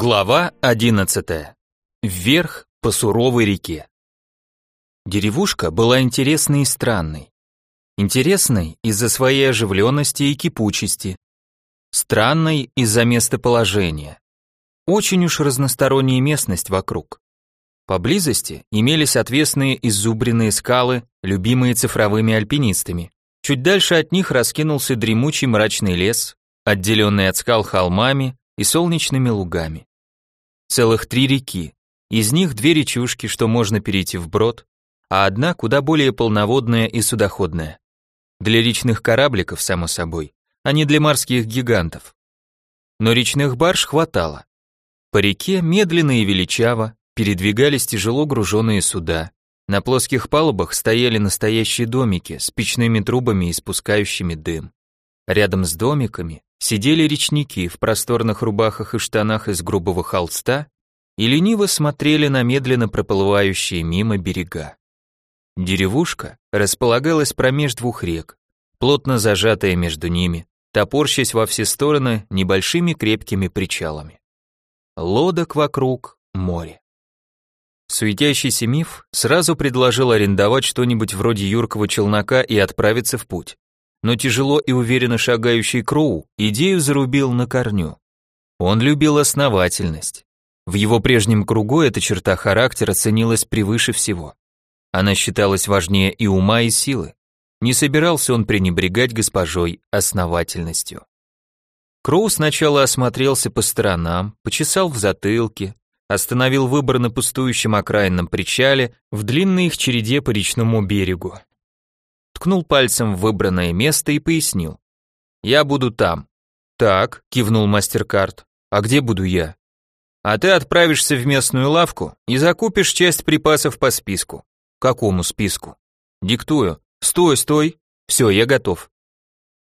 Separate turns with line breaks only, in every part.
Глава 11. Вверх по суровой реке. Деревушка была интересной и странной. Интересной из-за своей оживленности и кипучести. Странной из-за местоположения. Очень уж разносторонняя местность вокруг. Поблизости имелись отвесные изубренные скалы, любимые цифровыми альпинистами. Чуть дальше от них раскинулся дремучий мрачный лес, отделенный от скал холмами и солнечными лугами. Целых три реки, из них две речушки, что можно перейти вброд, а одна куда более полноводная и судоходная. Для речных корабликов, само собой, а не для морских гигантов. Но речных барж хватало. По реке медленно и величаво передвигались тяжело груженные суда. На плоских палубах стояли настоящие домики с печными трубами, испускающими дым. Рядом с домиками сидели речники в просторных рубахах и штанах из грубого холста и лениво смотрели на медленно проплывающие мимо берега. Деревушка располагалась промеж двух рек, плотно зажатая между ними, топорщась во все стороны небольшими крепкими причалами. Лодок вокруг море. Светящийся миф сразу предложил арендовать что-нибудь вроде юркого челнока и отправиться в путь но тяжело и уверенно шагающий Кроу идею зарубил на корню. Он любил основательность. В его прежнем кругу эта черта характера ценилась превыше всего. Она считалась важнее и ума, и силы. Не собирался он пренебрегать госпожой основательностью. Кроу сначала осмотрелся по сторонам, почесал в затылке, остановил выбор на пустующем окраинном причале в длинной их череде по речному берегу ткнул пальцем в выбранное место и пояснил. «Я буду там». «Так», — кивнул мастер-карт, «а где буду я?» «А ты отправишься в местную лавку и закупишь часть припасов по списку». «Какому списку?» «Диктую. Стой, стой. Все, я готов».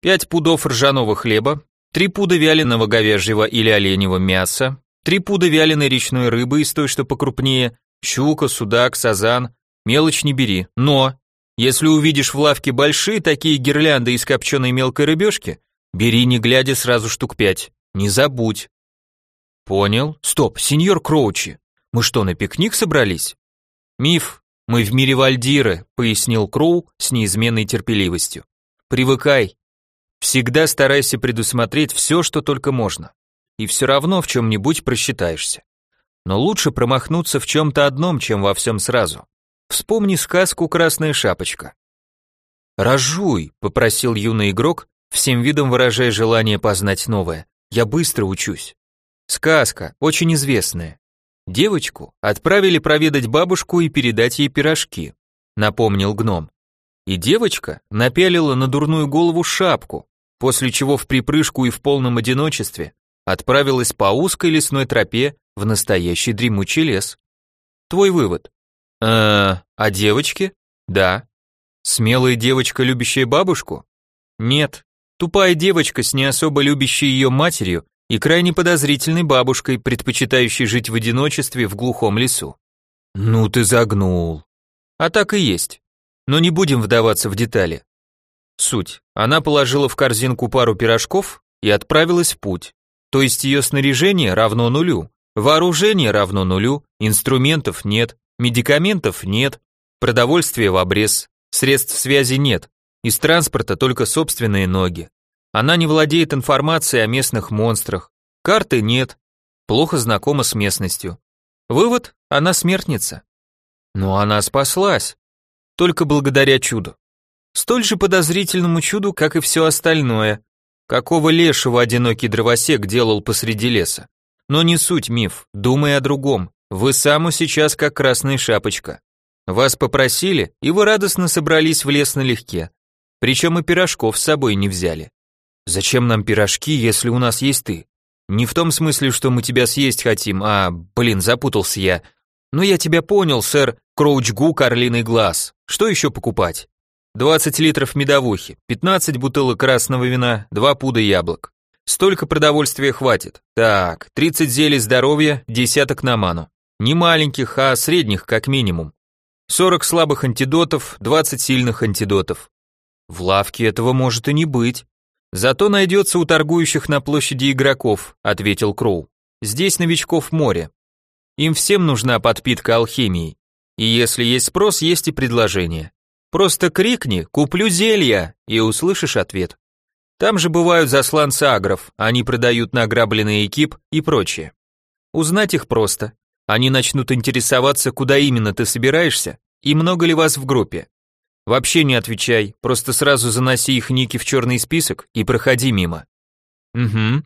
Пять пудов ржаного хлеба, три пуда вяленого говяжьего или оленевого мяса, три пуда вяленой речной рыбы из той, что покрупнее, щука, судак, сазан, мелочь не бери, но если увидишь в лавке большие такие гирлянды из копченой мелкой рыбешки, бери не глядя сразу штук пять. Не забудь. Понял. Стоп, сеньор Кроучи. Мы что, на пикник собрались? Миф. Мы в мире Вальдиры, пояснил Кроу с неизменной терпеливостью. Привыкай. Всегда старайся предусмотреть все, что только можно. И все равно в чем-нибудь просчитаешься. Но лучше промахнуться в чем-то одном, чем во всем сразу. Вспомни сказку «Красная шапочка». «Разжуй», — попросил юный игрок, всем видом выражая желание познать новое. «Я быстро учусь». Сказка, очень известная. Девочку отправили проведать бабушку и передать ей пирожки, напомнил гном. И девочка напялила на дурную голову шапку, после чего в припрыжку и в полном одиночестве отправилась по узкой лесной тропе в настоящий дремучий лес. Твой вывод. Э, а девочки? Да. Смелая девочка, любящая бабушку? Нет. Тупая девочка с не особо любящей ее матерью и крайне подозрительной бабушкой, предпочитающей жить в одиночестве в глухом лесу. Ну ты загнул. А так и есть. Но не будем вдаваться в детали. Суть. Она положила в корзинку пару пирожков и отправилась в путь. То есть ее снаряжение равно нулю, вооружение равно нулю, инструментов нет, Медикаментов нет, продовольствия в обрез, средств связи нет, из транспорта только собственные ноги. Она не владеет информацией о местных монстрах, карты нет, плохо знакома с местностью. Вывод – она смертница. Но она спаслась, только благодаря чуду. Столь же подозрительному чуду, как и все остальное. Какого лешего одинокий дровосек делал посреди леса? Но не суть миф, думай о другом. Вы саму сейчас как красная шапочка. Вас попросили, и вы радостно собрались в лес налегке. Причем и пирожков с собой не взяли. Зачем нам пирожки, если у нас есть ты? Не в том смысле, что мы тебя съесть хотим, а, блин, запутался я. Ну я тебя понял, сэр, Кроучгу, Карлиный глаз. Что еще покупать? 20 литров медовухи, 15 бутылок красного вина, 2 пуда яблок. Столько продовольствия хватит. Так, 30 зелий здоровья, десяток на ману. Не маленьких, а средних как минимум. 40 слабых антидотов, 20 сильных антидотов. В лавке этого может и не быть. Зато найдется у торгующих на площади игроков, ответил Кроу. здесь новичков море. Им всем нужна подпитка алхимией. И если есть спрос, есть и предложение. Просто крикни «Куплю зелья!» и услышишь ответ. Там же бывают засланцы агров, они продают награбленный экип и прочее. Узнать их просто. Они начнут интересоваться, куда именно ты собираешься и много ли вас в группе. Вообще не отвечай, просто сразу заноси их ники в черный список и проходи мимо. Угу.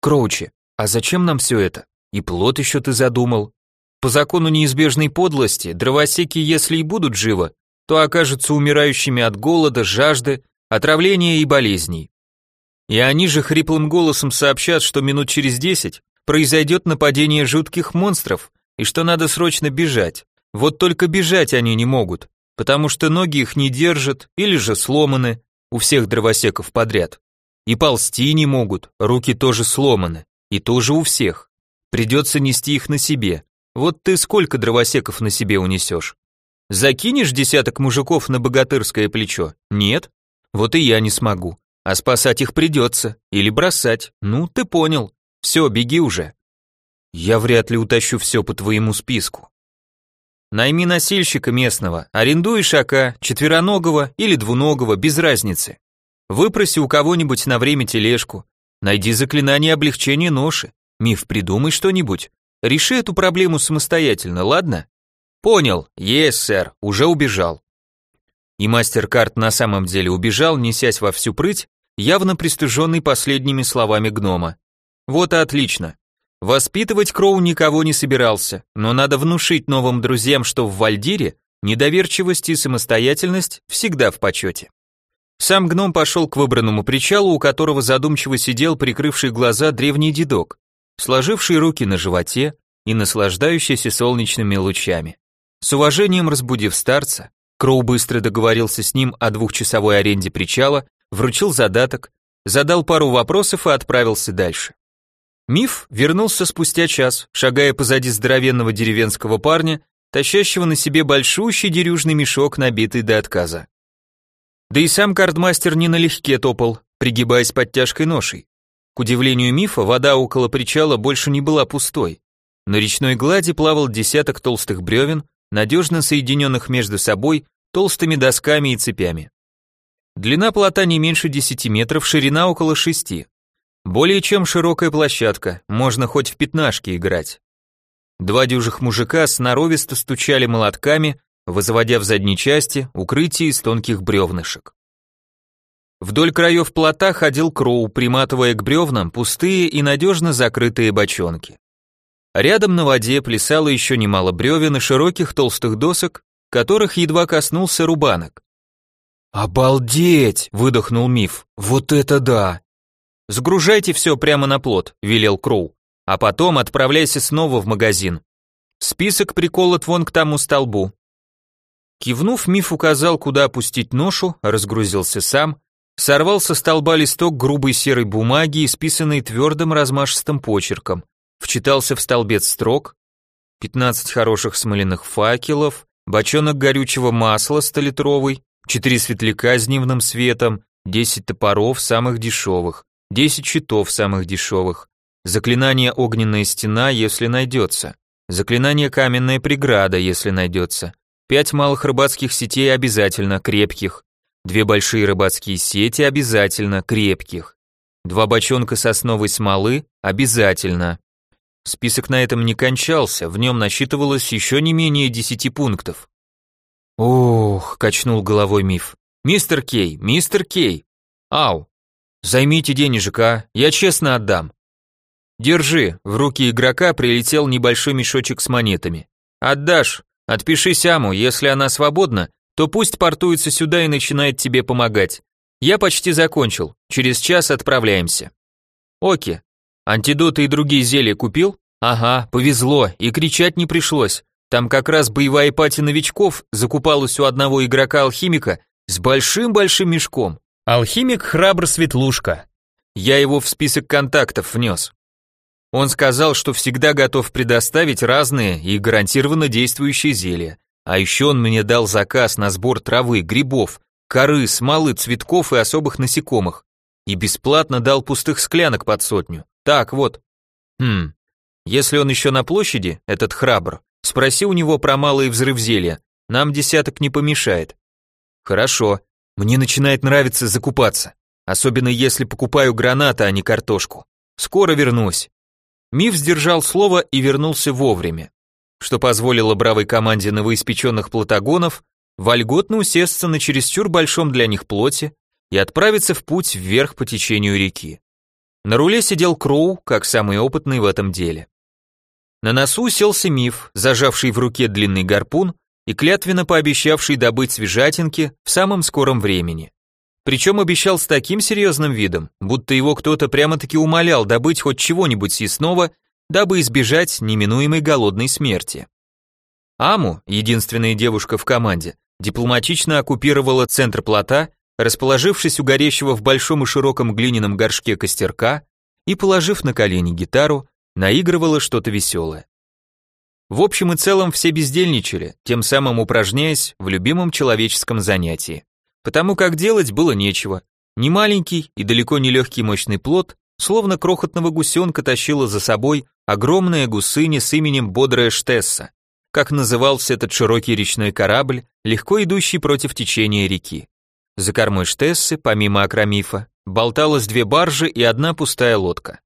Кроучи, а зачем нам все это? И плод еще ты задумал. По закону неизбежной подлости, дровосеки, если и будут живы, то окажутся умирающими от голода, жажды, отравления и болезней. И они же хриплым голосом сообщат, что минут через десять произойдет нападение жутких монстров, и что надо срочно бежать. Вот только бежать они не могут, потому что ноги их не держат или же сломаны, у всех дровосеков подряд. И ползти не могут, руки тоже сломаны, и тоже у всех. Придется нести их на себе. Вот ты сколько дровосеков на себе унесешь? Закинешь десяток мужиков на богатырское плечо? Нет? Вот и я не смогу. А спасать их придется. Или бросать. Ну, ты понял. Все, беги уже. Я вряд ли утащу все по твоему списку. Найми носильщика местного, арендуй шака, четвероногого или двуногого, без разницы. Выпроси у кого-нибудь на время тележку. Найди заклинание облегчения ноши. Миф, придумай что-нибудь. Реши эту проблему самостоятельно, ладно? Понял, есть, сэр, уже убежал. И мастер-карт на самом деле убежал, несясь во всю прыть, явно пристыженный последними словами гнома. Вот и отлично. Воспитывать Кроу никого не собирался, но надо внушить новым друзьям, что в Вальдире недоверчивость и самостоятельность всегда в почете. Сам гном пошел к выбранному причалу, у которого задумчиво сидел прикрывший глаза древний дедок, сложивший руки на животе и наслаждающийся солнечными лучами. С уважением разбудив старца, Кроу быстро договорился с ним о двухчасовой аренде причала, вручил задаток, задал пару вопросов и отправился дальше. Миф вернулся спустя час, шагая позади здоровенного деревенского парня, тащащего на себе большущий дерюжный мешок, набитый до отказа. Да и сам кардмастер не налегке топал, пригибаясь под тяжкой ношей. К удивлению Мифа, вода около причала больше не была пустой. На речной глади плавал десяток толстых бревен, надежно соединенных между собой толстыми досками и цепями. Длина плота не меньше 10 метров, ширина около 6. Более чем широкая площадка, можно хоть в пятнашки играть. Два дюжих мужика сноровисто стучали молотками, возводя в задней части укрытие из тонких бревнышек. Вдоль краев плота ходил Кроу, приматывая к бревнам пустые и надежно закрытые бочонки. Рядом на воде плясало еще немало бревен и широких толстых досок, которых едва коснулся рубанок. «Обалдеть!» — выдохнул Миф. «Вот это да!» «Сгружайте все прямо на плот», — велел Кроу. «А потом отправляйся снова в магазин. Список приколот вон к тому столбу». Кивнув, Миф указал, куда опустить ношу, разгрузился сам, сорвал со столба листок грубой серой бумаги, исписанный твердым размашистым почерком вчитался в столбец строк, 15 хороших смоляных факелов, бочонок горючего масла столитровый, 4 светляка с дневным светом, 10 топоров самых дешевых, 10 щитов самых дешевых, заклинание огненная стена, если найдется, заклинание каменная преграда, если найдется, 5 малых рыбацких сетей обязательно, крепких, две большие рыбацкие сети обязательно, крепких, два бочонка сосновой смолы обязательно, Список на этом не кончался, в нем насчитывалось еще не менее десяти пунктов. «Ох», — качнул головой миф. «Мистер Кей, мистер Кей! Ау! Займите денежек, а, я честно отдам». «Держи», — в руки игрока прилетел небольшой мешочек с монетами. «Отдашь, отпиши Сяму, если она свободна, то пусть портуется сюда и начинает тебе помогать. Я почти закончил, через час отправляемся». «Оки, Антидоты и другие зелья купил? Ага, повезло, и кричать не пришлось. Там как раз боевая пати новичков закупалась у одного игрока-алхимика с большим-большим мешком. Алхимик храбр Светлушка. Я его в список контактов внес. Он сказал, что всегда готов предоставить разные и гарантированно действующие зелья. А еще он мне дал заказ на сбор травы, грибов, коры, смолы, цветков и особых насекомых. И бесплатно дал пустых склянок под сотню. Так вот. Хм. Если он еще на площади, этот храбр, спроси у него про малый взрыв зелья, нам десяток не помешает. Хорошо, мне начинает нравиться закупаться, особенно если покупаю гранаты, а не картошку. Скоро вернусь. Миф сдержал слово и вернулся вовремя, что позволило бравой команде новоиспеченных платагонов вольготно усесться на чересчур большом для них плоте и отправиться в путь вверх по течению реки. На руле сидел Кроу, как самый опытный в этом деле. На носу селся миф, зажавший в руке длинный гарпун и клятвенно пообещавший добыть свежатинки в самом скором времени. Причем обещал с таким серьезным видом, будто его кто-то прямо-таки умолял добыть хоть чего-нибудь съестного, дабы избежать неминуемой голодной смерти. Аму, единственная девушка в команде, дипломатично оккупировала центр плота, расположившись у горящего в большом и широком глиняном горшке костерка и, положив на колени гитару, наигрывала что-то веселое. В общем и целом все бездельничали, тем самым упражняясь в любимом человеческом занятии потому как делать было нечего. Не маленький и далеко не легкий мощный плод, словно крохотного гусенка тащила за собой огромная гусыня с именем Бодрая Штесса, как назывался этот широкий речной корабль, легко идущий против течения реки. За кормой Штессы, помимо Акромифа, болталось две баржи и одна пустая лодка.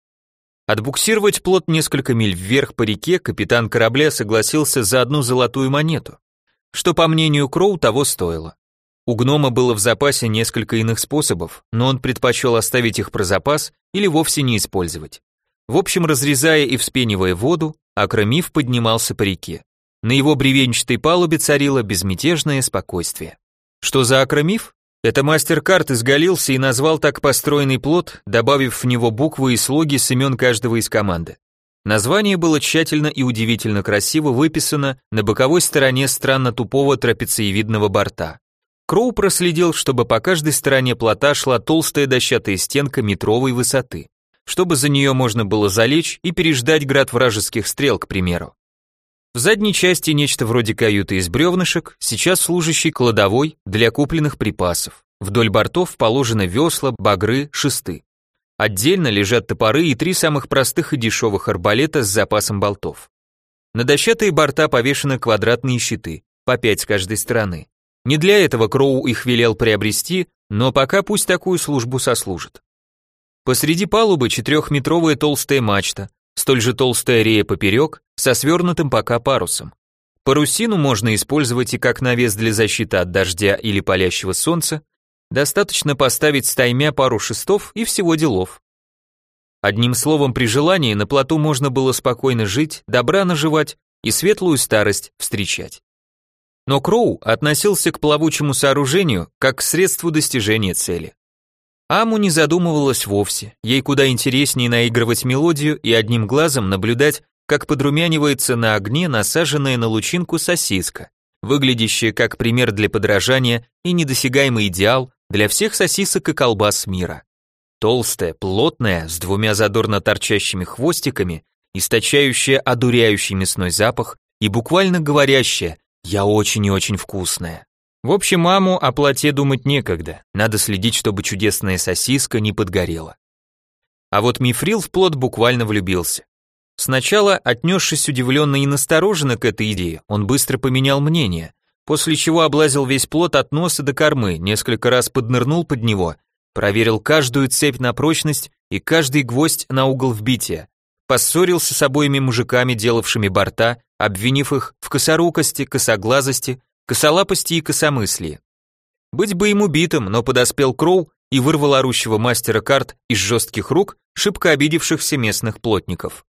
Отбуксировать плот несколько миль вверх по реке капитан корабля согласился за одну золотую монету, что, по мнению Кроу, того стоило. У гнома было в запасе несколько иных способов, но он предпочел оставить их про запас или вовсе не использовать. В общем, разрезая и вспенивая воду, Акромиф поднимался по реке. На его бревенчатой палубе царило безмятежное спокойствие. Что за Акромиф? Это мастер-карт изгалился и назвал так построенный плод, добавив в него буквы и слоги с имен каждого из команды. Название было тщательно и удивительно красиво выписано на боковой стороне странно тупого трапециевидного борта. Кроу проследил, чтобы по каждой стороне плота шла толстая дощатая стенка метровой высоты, чтобы за нее можно было залечь и переждать град вражеских стрел, к примеру. В задней части нечто вроде каюты из бревнышек, сейчас служащий кладовой для купленных припасов. Вдоль бортов положены весла, багры, шесты. Отдельно лежат топоры и три самых простых и дешевых арбалета с запасом болтов. На дощатые борта повешены квадратные щиты, по пять с каждой стороны. Не для этого Кроу их велел приобрести, но пока пусть такую службу сослужит. Посреди палубы четырехметровая толстая мачта, столь же толстая рея поперек, со свернутым пока парусом. Парусину можно использовать и как навес для защиты от дождя или палящего солнца, достаточно поставить стаймя пару шестов и всего делов. Одним словом, при желании на плоту можно было спокойно жить, добра наживать и светлую старость встречать. Но Кроу относился к плавучему сооружению как к средству достижения цели. Аму не задумывалась вовсе, ей куда интереснее наигрывать мелодию и одним глазом наблюдать, как подрумянивается на огне насаженная на лучинку сосиска, выглядящая как пример для подражания и недосягаемый идеал для всех сосисок и колбас мира. Толстая, плотная, с двумя задорно торчащими хвостиками, источающая одуряющий мясной запах и буквально говорящая я очень и очень вкусная. В общем, маму о плоте думать некогда. Надо следить, чтобы чудесная сосиска не подгорела. А вот Мифрил в плод буквально влюбился. Сначала, отнесшись удивленно и настороженно к этой идее, он быстро поменял мнение, после чего облазил весь плод от носа до кормы, несколько раз поднырнул под него, проверил каждую цепь на прочность и каждый гвоздь на угол вбития, поссорился с обоими мужиками, делавшими борта, обвинив их в косорукости, косоглазости, косолапости и косомыслии. Быть бы ему битым, но подоспел Кроу и вырвал орущего мастера карт из жестких рук, шибко обидевшихся местных плотников.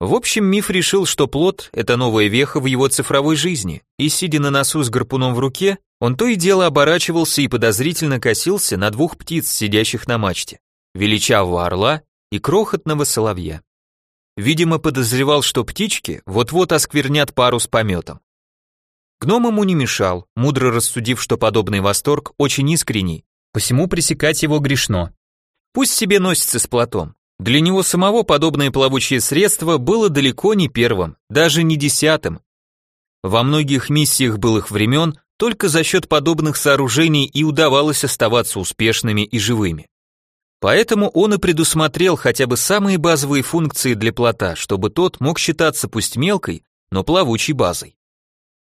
В общем, Миф решил, что плот – это новая веха в его цифровой жизни, и, сидя на носу с гарпуном в руке, он то и дело оборачивался и подозрительно косился на двух птиц, сидящих на мачте, величавого орла и крохотного соловья. Видимо, подозревал, что птички вот-вот осквернят пару с пометом. Гном ему не мешал, мудро рассудив, что подобный восторг очень искренний, посему пресекать его грешно. Пусть себе носится с платом. Для него самого подобное плавучее средство было далеко не первым, даже не десятым. Во многих миссиях былых времен только за счет подобных сооружений и удавалось оставаться успешными и живыми. Поэтому он и предусмотрел хотя бы самые базовые функции для плота, чтобы тот мог считаться пусть мелкой, но плавучей базой.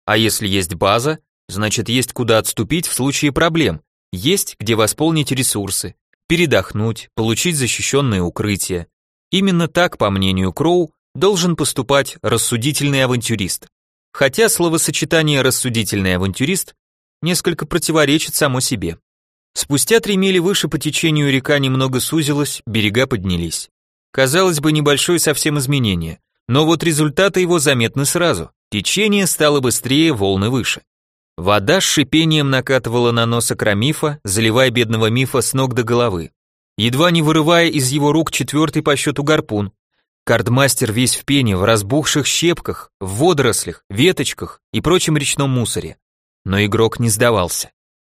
А если есть база, значит есть куда отступить в случае проблем, есть где восполнить ресурсы, передохнуть, получить защищенное укрытие. Именно так, по мнению Кроу, должен поступать рассудительный авантюрист. Хотя словосочетание «рассудительный авантюрист» несколько противоречит само себе. Спустя три мили выше по течению река немного сузилась, берега поднялись. Казалось бы, небольшое совсем изменение, но вот результаты его заметны сразу. Течение стало быстрее, волны выше. Вода с шипением накатывала на нос Акромифа, заливая бедного Мифа с ног до головы, едва не вырывая из его рук четвертый по счету гарпун. Кардмастер весь в пене, в разбухших щепках, в водорослях, веточках и прочем речном мусоре. Но игрок не сдавался.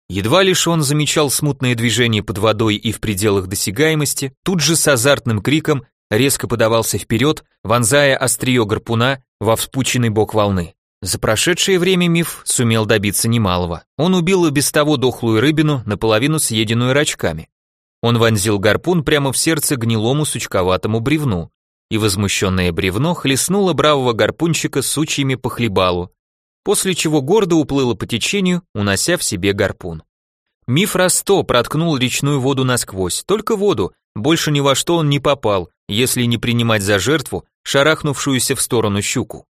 Едва лишь он замечал смутные движения под водой и в пределах досягаемости, тут же с азартным криком резко подавался вперед, вонзая острие гарпуна во вспученный бок волны. За прошедшее время миф сумел добиться немалого. Он убил и без того дохлую рыбину, наполовину съеденную рачками. Он вонзил гарпун прямо в сердце гнилому сучковатому бревну, и возмущенное бревно хлестнуло бравого гарпунщика сучьями по хлебалу, после чего гордо уплыло по течению, унося в себе гарпун. Миф раз сто проткнул речную воду насквозь, только воду, больше ни во что он не попал, если не принимать за жертву шарахнувшуюся в сторону щуку.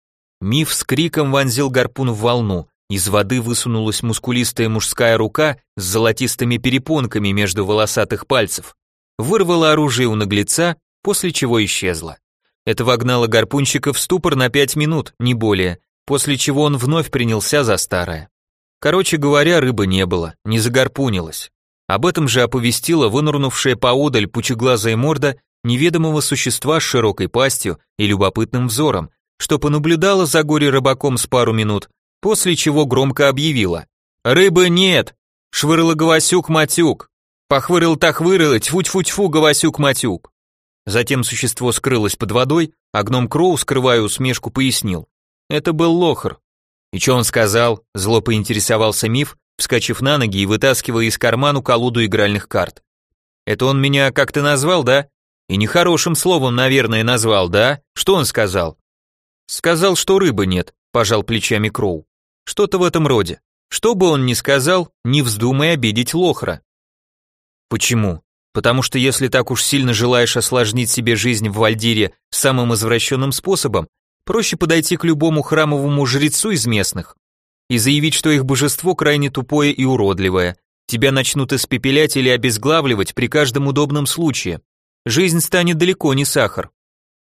Миф с криком вонзил гарпун в волну. Из воды высунулась мускулистая мужская рука с золотистыми перепонками между волосатых пальцев. Вырвала оружие у наглеца, после чего исчезла. Это вогнало гарпунщика в ступор на пять минут, не более, после чего он вновь принялся за старое. Короче говоря, рыбы не было, не загарпунилась. Об этом же оповестила вынырнувшая поодаль пучеглазая морда неведомого существа с широкой пастью и любопытным взором, что понаблюдала за горе рыбаком с пару минут, после чего громко объявила. «Рыбы нет! Швырла Гавасюк-матюк! Похвырил-тахвырил, тьфу-тьфу-тьфу, Гавасюк-матюк!» Затем существо скрылось под водой, а гном Кроу, скрывая усмешку, пояснил. Это был лохр. И что он сказал? Зло поинтересовался Миф, вскочив на ноги и вытаскивая из кармана колоду игральных карт. Это он меня как-то назвал, да? И нехорошим словом, наверное, назвал, да? Что он сказал? Сказал, что рыбы нет, пожал плечами Кроу. Что-то в этом роде. Что бы он ни сказал, не вздумай обидеть Лохра. Почему? Потому что если так уж сильно желаешь осложнить себе жизнь в Вальдире самым извращенным способом, проще подойти к любому храмовому жрецу из местных и заявить, что их божество крайне тупое и уродливое. Тебя начнут испепелять или обезглавливать при каждом удобном случае. Жизнь станет далеко не сахар.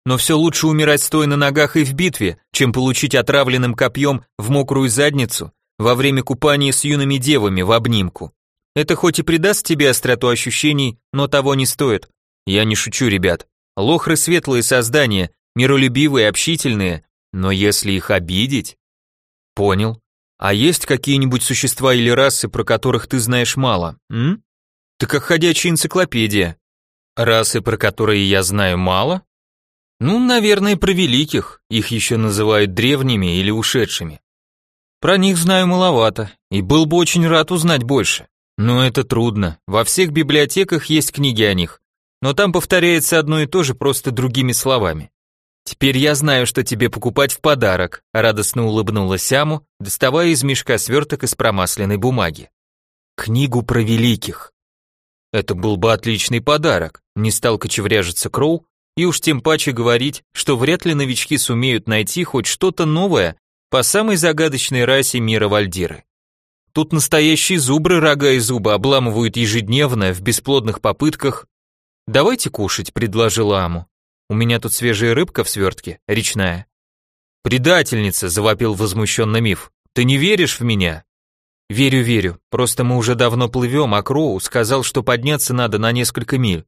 Но все лучше умирать стоя на ногах и в битве, чем получить отравленным копьем в мокрую задницу во время купания с юными девами в обнимку. Это хоть и придаст тебе остроту ощущений, но того не стоит. Я не шучу, ребят. Лохры светлые создания, миролюбивые, общительные, но если их обидеть... Понял. А есть какие-нибудь существа или расы, про которых ты знаешь мало, м? Ты как ходячая энциклопедия. Расы, про которые я знаю мало? Ну, наверное, про великих, их еще называют древними или ушедшими. Про них знаю маловато, и был бы очень рад узнать больше. Но это трудно, во всех библиотеках есть книги о них, но там повторяется одно и то же просто другими словами. Теперь я знаю, что тебе покупать в подарок, радостно улыбнулась Аму, доставая из мешка сверток из промасленной бумаги. Книгу про великих. Это был бы отличный подарок, не стал кочевряжиться Кроу, и уж тем паче говорить, что вряд ли новички сумеют найти хоть что-то новое по самой загадочной расе мира Вальдиры. Тут настоящие зубры рога и зубы обламывают ежедневно в бесплодных попытках. «Давайте кушать», — предложила Аму. «У меня тут свежая рыбка в свертке, речная». «Предательница», — завопил возмущенно миф. «Ты не веришь в меня?» «Верю, верю. Просто мы уже давно плывем, а Кроу сказал, что подняться надо на несколько миль.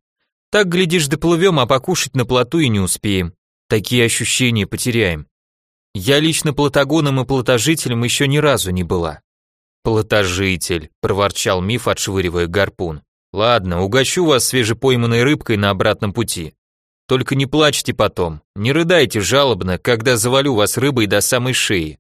Так, глядишь, доплывем, а покушать на плоту и не успеем. Такие ощущения потеряем. Я лично плотогоном и плотожителем еще ни разу не была. Плотожитель, проворчал миф, отшвыривая гарпун. Ладно, угощу вас свежепойманной рыбкой на обратном пути. Только не плачьте потом, не рыдайте жалобно, когда завалю вас рыбой до самой шеи.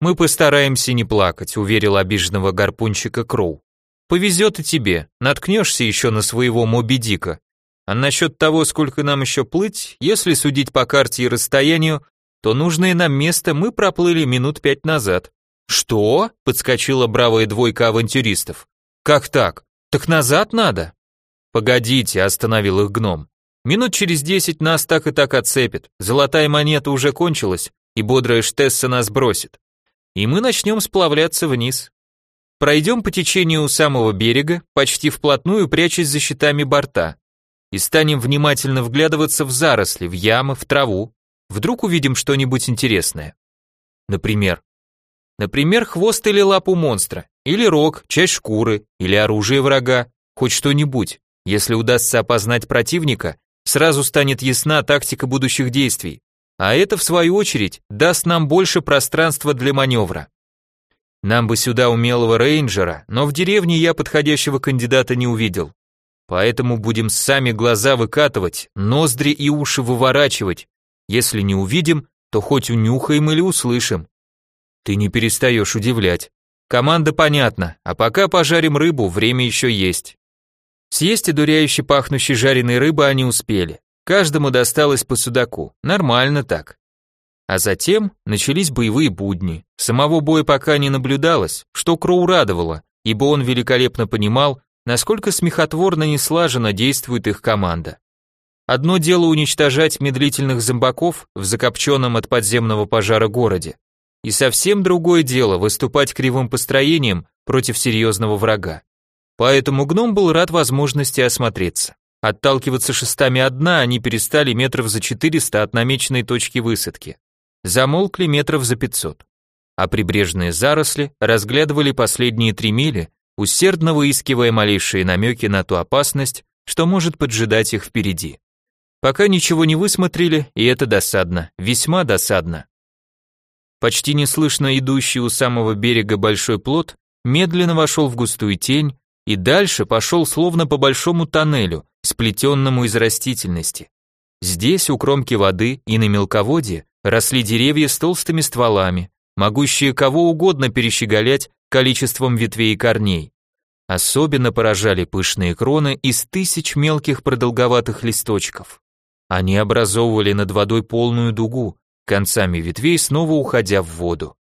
Мы постараемся не плакать, уверил обиженного гарпунщика Кроу. Повезет и тебе, наткнешься еще на своего Моби Дика, А насчет того, сколько нам еще плыть, если судить по карте и расстоянию, то нужное нам место мы проплыли минут пять назад. Что? подскочила бравая двойка авантюристов. Как так? Так назад надо? Погодите, остановил их гном. Минут через десять нас так и так отцепит. Золотая монета уже кончилась, и бодрая Штесса нас бросит. И мы начнем сплавляться вниз. Пройдем по течению у самого берега, почти вплотную прячась за щитами борта, и станем внимательно вглядываться в заросли, в ямы, в траву. Вдруг увидим что-нибудь интересное. Например, например, хвост или лапу монстра, или рог, часть шкуры, или оружие врага, хоть что-нибудь. Если удастся опознать противника, сразу станет ясна тактика будущих действий, а это в свою очередь даст нам больше пространства для маневра. Нам бы сюда умелого рейнджера, но в деревне я подходящего кандидата не увидел. Поэтому будем сами глаза выкатывать, ноздри и уши выворачивать. Если не увидим, то хоть унюхаем или услышим. Ты не перестаешь удивлять. Команда понятна, а пока пожарим рыбу, время еще есть. Съесть одуряюще пахнущей жареной рыбы они успели. Каждому досталось по судаку. Нормально так. А затем начались боевые будни. Самого боя пока не наблюдалось, что Кроу радовало, ибо он великолепно понимал, насколько смехотворно не слаженно действует их команда. Одно дело уничтожать медлительных зомбаков в закопченном от подземного пожара городе, и совсем другое дело выступать кривым построением против серьезного врага. Поэтому гном был рад возможности осмотреться. Отталкиваться шестами одна они перестали метров за 400 от намеченной точки высадки замолкли метров за пятьсот, а прибрежные заросли разглядывали последние три мили, усердно выискивая малейшие намеки на ту опасность, что может поджидать их впереди. Пока ничего не высмотрели, и это досадно, весьма досадно. Почти неслышно идущий у самого берега большой плот медленно вошел в густую тень и дальше пошел словно по большому тоннелю, сплетенному из растительности. Здесь, у кромки воды и на мелководье, росли деревья с толстыми стволами, могущие кого угодно перещеголять количеством ветвей и корней. Особенно поражали пышные кроны из тысяч мелких продолговатых листочков. Они образовывали над водой полную дугу, концами ветвей снова уходя в воду.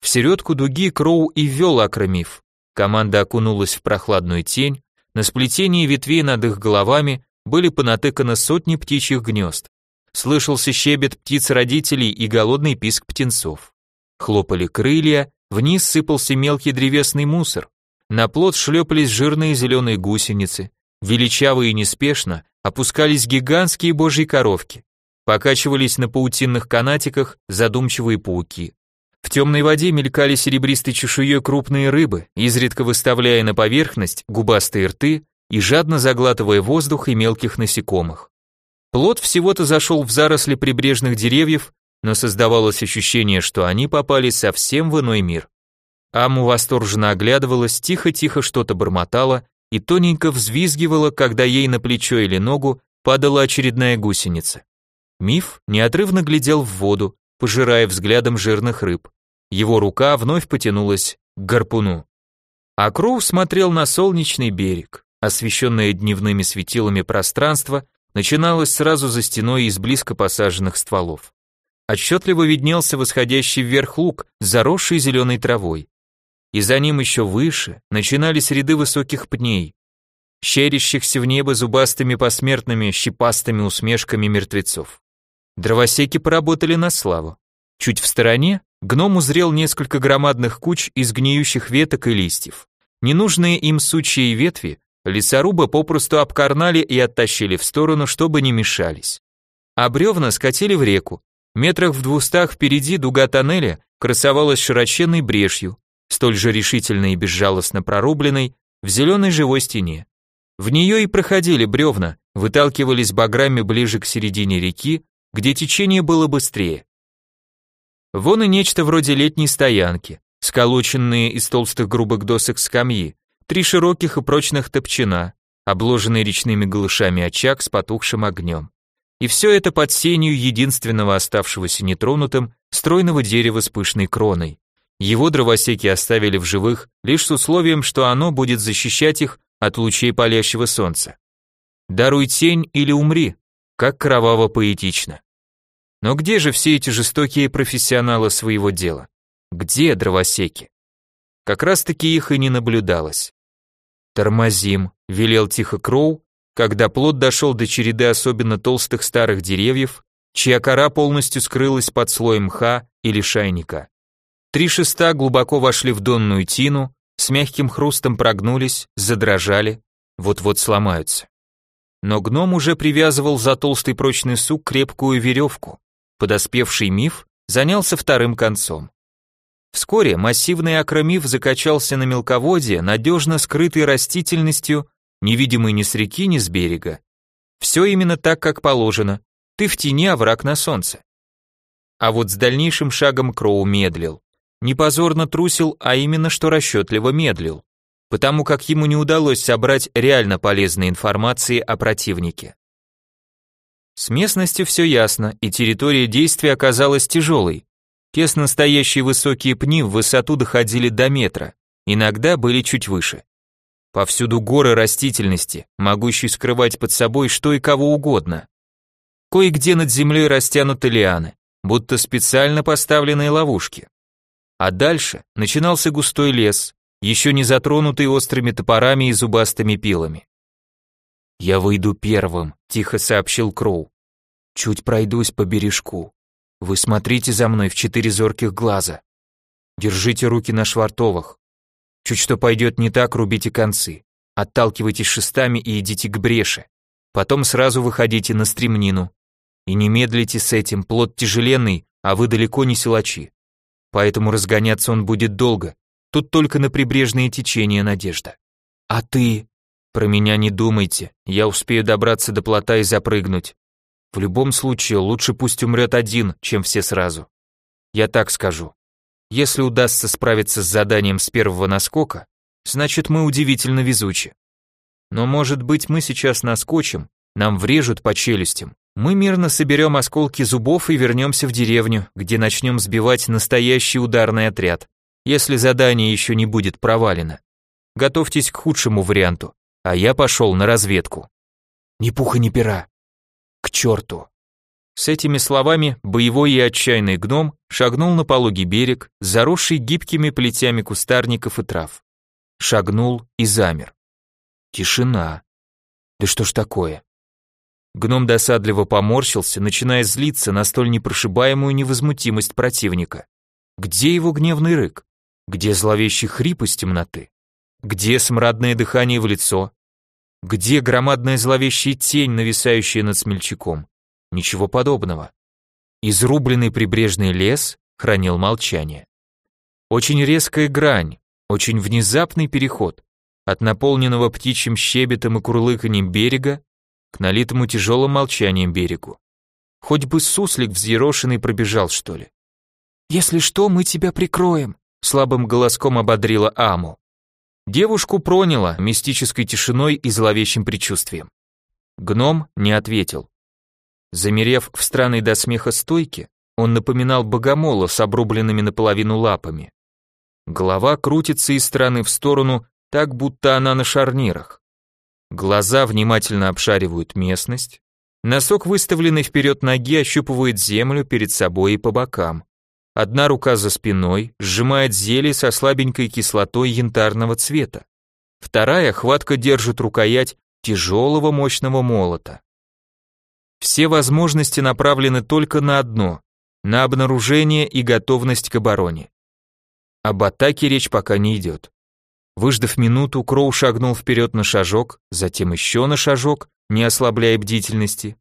В середку дуги Кроу и вел акромиф. Команда окунулась в прохладную тень, на сплетении ветвей над их головами были понатыканы сотни птичьих гнезд. Слышался щебет птиц-родителей и голодный писк птенцов. Хлопали крылья, вниз сыпался мелкий древесный мусор. На плот шлепались жирные зеленые гусеницы. Величаво и неспешно опускались гигантские божьи коровки. Покачивались на паутинных канатиках задумчивые пауки. В темной воде мелькали серебристой чешуей крупные рыбы, изредка выставляя на поверхность губастые рты и жадно заглатывая воздух и мелких насекомых. Плод всего-то зашел в заросли прибрежных деревьев, но создавалось ощущение, что они попали совсем в иной мир. Аму восторженно оглядывалась, тихо-тихо что-то бормотала и тоненько взвизгивала, когда ей на плечо или ногу падала очередная гусеница. Миф неотрывно глядел в воду, пожирая взглядом жирных рыб. Его рука вновь потянулась к гарпуну. А Кроу смотрел на солнечный берег, освещенное дневными светилами пространство начиналась сразу за стеной из близко посаженных стволов. Отчетливо виднелся восходящий вверх луг, заросший зеленой травой. И за ним еще выше начинались ряды высоких пней, щерящихся в небо зубастыми посмертными щипастыми усмешками мертвецов. Дровосеки поработали на славу. Чуть в стороне гном узрел несколько громадных куч из гниющих веток и листьев. Ненужные им сучьи и ветви Лесорубы попросту обкарнали и оттащили в сторону, чтобы не мешались. А бревна скатили в реку. Метрах в двухстах впереди дуга тоннеля красовалась широченной брешью, столь же решительно и безжалостно прорубленной, в зеленой живой стене. В нее и проходили бревна, выталкивались баграми ближе к середине реки, где течение было быстрее. Вон и нечто вроде летней стоянки, сколоченные из толстых грубых досок скамьи, Три широких и прочных топчина, обложенный речными голышами очаг с потухшим огнем. И все это под сенью единственного оставшегося нетронутым стройного дерева с пышной кроной. Его дровосеки оставили в живых лишь с условием, что оно будет защищать их от лучей палящего солнца. Даруй тень или умри, как кроваво поэтично. Но где же все эти жестокие профессионалы своего дела? Где дровосеки? Как раз таки их и не наблюдалось. «Тормозим», — велел тихо Кроу, когда плод дошел до череды особенно толстых старых деревьев, чья кора полностью скрылась под слоем мха или шайника. Три шеста глубоко вошли в донную тину, с мягким хрустом прогнулись, задрожали, вот-вот сломаются. Но гном уже привязывал за толстый прочный сук крепкую веревку. Подоспевший миф занялся вторым концом. Вскоре массивный акромиф закачался на мелководье, надежно скрытой растительностью, невидимый ни с реки, ни с берега. Все именно так, как положено. Ты в тени, а враг на солнце. А вот с дальнейшим шагом Кроу медлил. Не позорно трусил, а именно что расчетливо медлил. Потому как ему не удалось собрать реально полезной информации о противнике. С местностью все ясно, и территория действия оказалась тяжелой. Тесно стоящие высокие пни в высоту доходили до метра, иногда были чуть выше. Повсюду горы растительности, могущие скрывать под собой что и кого угодно. Кое-где над землей растянуты лианы, будто специально поставленные ловушки. А дальше начинался густой лес, еще не затронутый острыми топорами и зубастыми пилами. «Я выйду первым», — тихо сообщил Кроу. «Чуть пройдусь по бережку. Вы смотрите за мной в четыре зорких глаза. Держите руки на швартовых. Чуть что пойдет не так, рубите концы. Отталкивайтесь шестами и идите к бреше. Потом сразу выходите на стремнину. И не медлите с этим, плод тяжеленный, а вы далеко не силачи. Поэтому разгоняться он будет долго. Тут только на прибрежные течения надежда. А ты? Про меня не думайте, я успею добраться до плота и запрыгнуть. В любом случае, лучше пусть умрет один, чем все сразу. Я так скажу. Если удастся справиться с заданием с первого наскока, значит мы удивительно везучи. Но может быть мы сейчас наскочим, нам врежут по челюстям. Мы мирно соберем осколки зубов и вернемся в деревню, где начнем сбивать настоящий ударный отряд, если задание еще не будет провалено. Готовьтесь к худшему варианту а я пошел на разведку. Ни пуха, ни пера. К черту. С этими словами боевой и отчаянный гном шагнул на пологий берег, заросший гибкими плетями кустарников и трав. Шагнул и замер. Тишина. Да что ж такое? Гном досадливо поморщился, начиная злиться на столь непрошибаемую невозмутимость противника. Где его гневный рык? Где зловещий хрип из темноты? Где смрадное дыхание в лицо? Где громадная зловещая тень, нависающая над смельчаком? Ничего подобного. Изрубленный прибрежный лес хранил молчание. Очень резкая грань, очень внезапный переход от наполненного птичьим щебетом и курлыканьем берега к налитому тяжелым молчанием берегу. Хоть бы суслик взъерошенный пробежал, что ли. «Если что, мы тебя прикроем», — слабым голоском ободрила Аму. Девушку проняло мистической тишиной и зловещим предчувствием. Гном не ответил. Замерев в странной до смеха стойке, он напоминал богомола с обрубленными наполовину лапами. Голова крутится из стороны в сторону, так будто она на шарнирах. Глаза внимательно обшаривают местность. Носок, выставленный вперед ноги, ощупывает землю перед собой и по бокам. Одна рука за спиной сжимает зелье со слабенькой кислотой янтарного цвета. Вторая хватка держит рукоять тяжелого мощного молота. Все возможности направлены только на одно – на обнаружение и готовность к обороне. Об атаке речь пока не идет. Выждав минуту, Кроу шагнул вперед на шажок, затем еще на шажок, не ослабляя бдительности.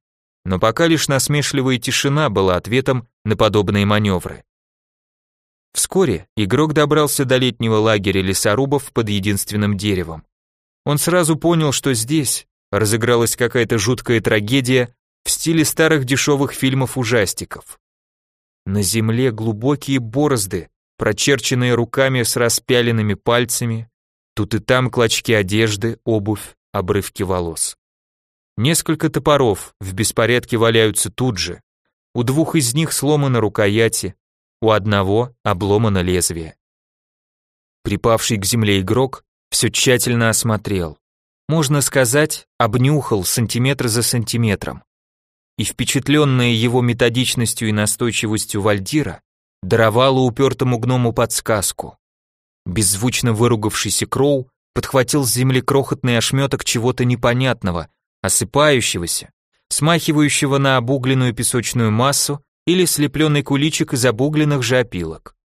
Но пока лишь насмешливая тишина была ответом на подобные маневры. Вскоре игрок добрался до летнего лагеря лесорубов под единственным деревом. Он сразу понял, что здесь разыгралась какая-то жуткая трагедия в стиле старых дешевых фильмов-ужастиков. На земле глубокие борозды, прочерченные руками с распяленными пальцами, тут и там клочки одежды, обувь, обрывки волос. Несколько топоров в беспорядке валяются тут же. У двух из них сломаны рукояти, у одного обломано лезвие. Припавший к земле игрок все тщательно осмотрел. можно сказать, обнюхал сантиметр за сантиметром. И впечатленная его методичностью и настойчивостью Вальдира, даровала упертому гному подсказку. Беззвучно выругавшийся Кроу подхватил с земли крохотный ошметок чего-то непонятного, осыпающегося, смахивающего на обугленную песочную массу или слепленный куличик из обугленных же опилок.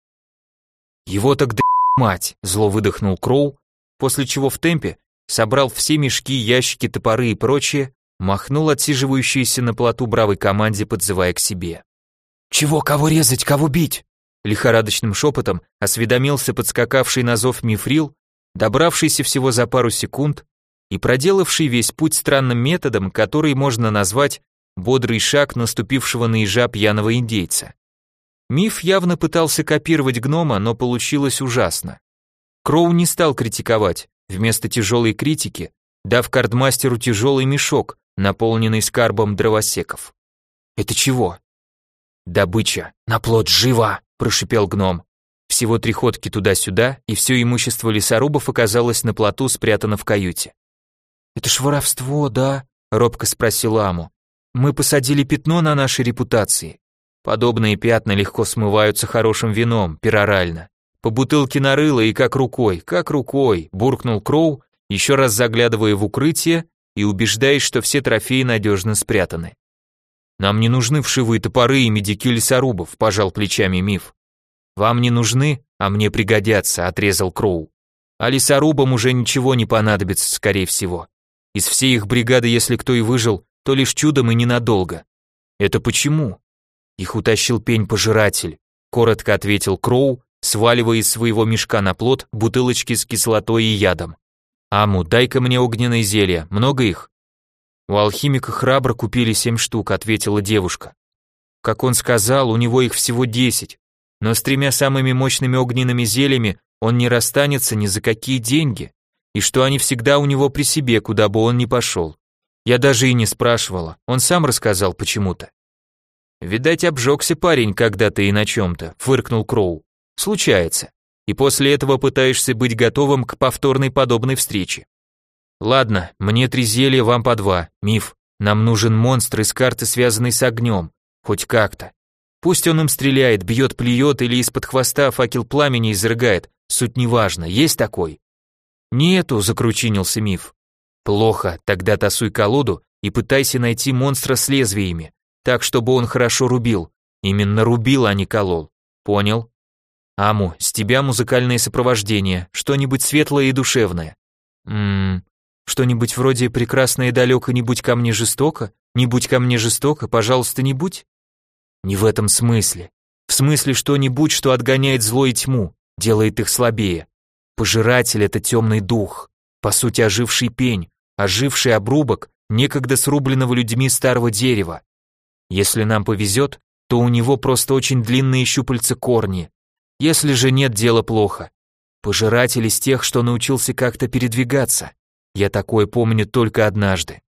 «Его так да мать!» — зло выдохнул Кроу, после чего в темпе собрал все мешки, ящики, топоры и прочее, махнул отсиживающейся на плоту бравой команде, подзывая к себе. «Чего, кого резать, кого бить?» Лихорадочным шепотом осведомился подскакавший на зов мифрил, добравшийся всего за пару секунд и проделавший весь путь странным методом, который можно назвать бодрый шаг наступившего на ежа пьяного индейца. Миф явно пытался копировать гнома, но получилось ужасно. Кроу не стал критиковать, вместо тяжелой критики, дав кардмастеру тяжелый мешок, наполненный скарбом дровосеков. «Это чего?» «Добыча! На плод живо!» – прошипел гном. Всего три ходки туда-сюда, и все имущество лесорубов оказалось на плоту спрятано в каюте. «Это ж воровство, да?» – робко спросил Аму. «Мы посадили пятно на нашей репутации. Подобные пятна легко смываются хорошим вином, перорально. По бутылке нарыло и как рукой, как рукой, буркнул Кроу, еще раз заглядывая в укрытие и убеждаясь, что все трофеи надежно спрятаны. Нам не нужны вшивые топоры и медики лесорубов, пожал плечами Миф. Вам не нужны, а мне пригодятся, отрезал Кроу. А лесорубам уже ничего не понадобится, скорее всего. Из всей их бригады, если кто и выжил, то лишь чудом и ненадолго. Это почему? Их утащил пень-пожиратель, коротко ответил Кроу, сваливая из своего мешка на плот бутылочки с кислотой и ядом. «Аму, дай-ка мне огненное зелье, много их?» «У алхимика храбро купили семь штук», — ответила девушка. Как он сказал, у него их всего десять, но с тремя самыми мощными огненными зельями он не расстанется ни за какие деньги, и что они всегда у него при себе, куда бы он ни пошел. Я даже и не спрашивала, он сам рассказал почему-то. «Видать, обжегся парень когда-то и на чем-то», — фыркнул Кроу. «Случается. И после этого пытаешься быть готовым к повторной подобной встрече. Ладно, мне три зелья, вам по два. Миф. Нам нужен монстр из карты, связанный с огнем. Хоть как-то. Пусть он им стреляет, бьет, плюет или из-под хвоста факел пламени изрыгает. Суть неважно. Есть такой?» «Нету», — закручинился Миф. «Плохо, тогда тасуй колоду и пытайся найти монстра с лезвиями так, чтобы он хорошо рубил. Именно рубил, а не колол. Понял? Аму, с тебя музыкальное сопровождение, что-нибудь светлое и душевное. Ммм, что-нибудь вроде «Прекрасное далеко, не будь ко мне жестоко», «Не будь ко мне жестоко, пожалуйста, не будь»? Не в этом смысле. В смысле что-нибудь, что отгоняет зло и тьму, делает их слабее. Пожиратель — это темный дух, по сути оживший пень, оживший обрубок некогда срубленного людьми старого дерева. Если нам повезет, то у него просто очень длинные щупальца корни. Если же нет, дело плохо. Пожиратель из тех, что научился как-то передвигаться. Я такое помню только однажды.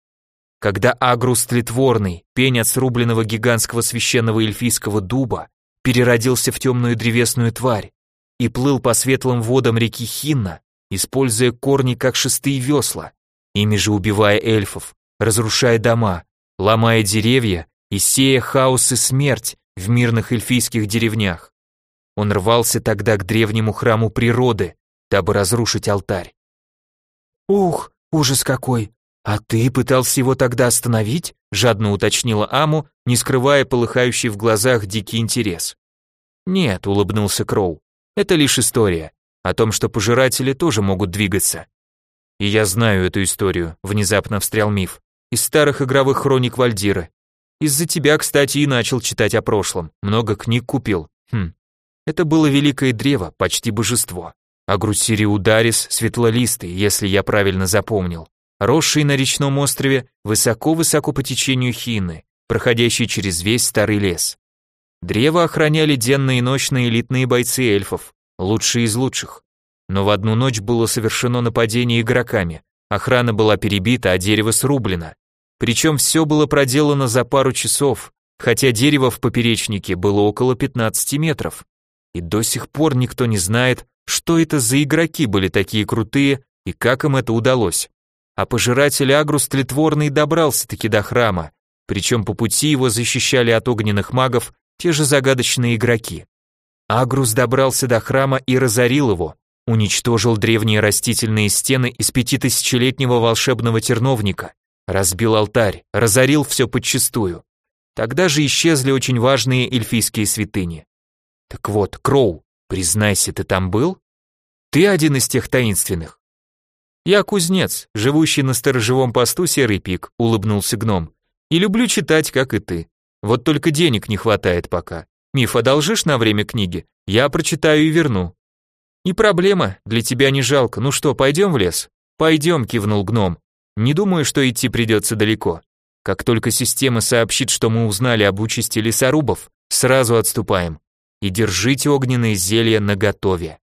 Когда Агрус тлетворный, пень от срубленного гигантского священного эльфийского дуба, переродился в темную древесную тварь и плыл по светлым водам реки Хинна, используя корни как шестые весла, ими же убивая эльфов, разрушая дома, ломая деревья и сея хаос и смерть в мирных эльфийских деревнях. Он рвался тогда к древнему храму природы, дабы разрушить алтарь. «Ух, ужас какой! А ты пытался его тогда остановить?» жадно уточнила Аму, не скрывая полыхающий в глазах дикий интерес. «Нет», — улыбнулся Кроу, — «это лишь история о том, что пожиратели тоже могут двигаться». «И я знаю эту историю», — внезапно встрял миф, из старых игровых хроник Вальдира. Из-за тебя, кстати, и начал читать о прошлом. Много книг купил. Хм. Это было великое древо, почти божество. Агрусири Ударис светлолистый, если я правильно запомнил. Росший на речном острове высоко-высоко по течению Хины, проходящий через весь старый лес. Древо охраняли денно и ночно элитные бойцы эльфов, лучшие из лучших. Но в одну ночь было совершено нападение игроками. Охрана была перебита, а дерево срублено. Причем все было проделано за пару часов, хотя дерево в поперечнике было около 15 метров. И до сих пор никто не знает, что это за игроки были такие крутые и как им это удалось. а пожиратель Агрус тлетворный добрался-таки до храма, причем по пути его защищали от огненных магов те же загадочные игроки. Агрус добрался до храма и разорил его, уничтожил древние растительные стены из пятитысячелетнего волшебного терновника, разбил алтарь, разорил все подчистую. Тогда же исчезли очень важные эльфийские святыни. Так вот, Кроу, признайся, ты там был? Ты один из тех таинственных. Я кузнец, живущий на сторожевом посту Серый Пик, улыбнулся гном. И люблю читать, как и ты. Вот только денег не хватает пока. Миф, одолжишь на время книги? Я прочитаю и верну. Не проблема, для тебя не жалко. Ну что, пойдем в лес? Пойдем, кивнул гном. Не думаю, что идти придется далеко. Как только система сообщит, что мы узнали об участи лесорубов, сразу отступаем. И держите огненные зелья наготове.